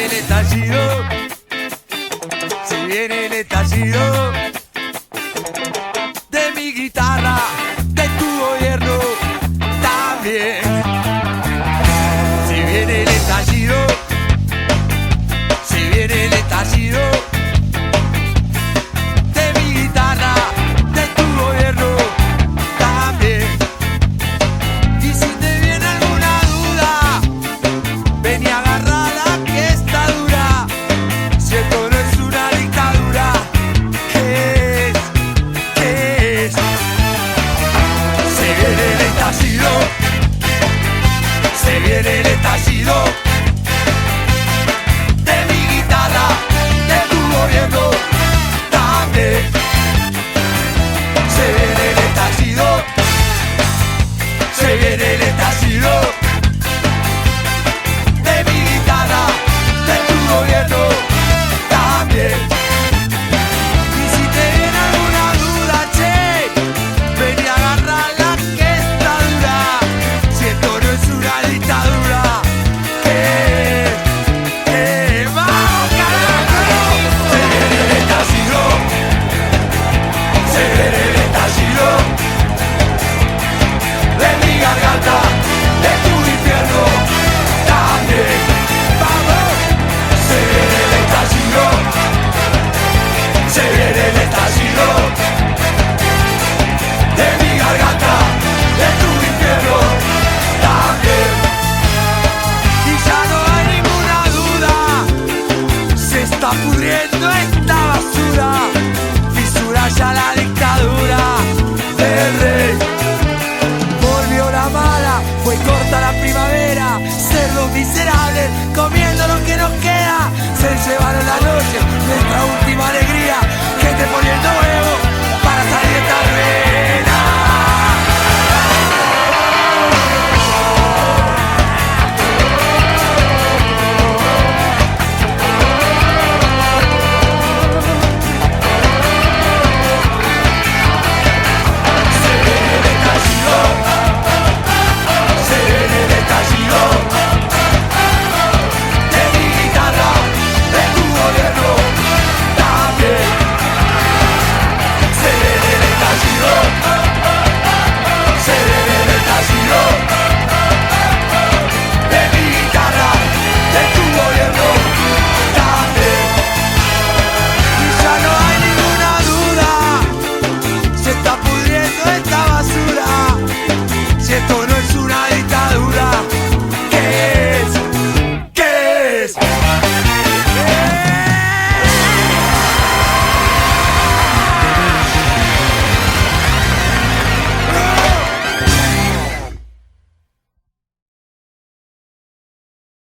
viene el estallido, se viene el estallido de mi guitarra. nacido marcha la dictadura del rey. Volvió la mala, fue corta la primavera, ser los miserables, comiendo lo que nos queda. Se llevaron la noche, nuestra última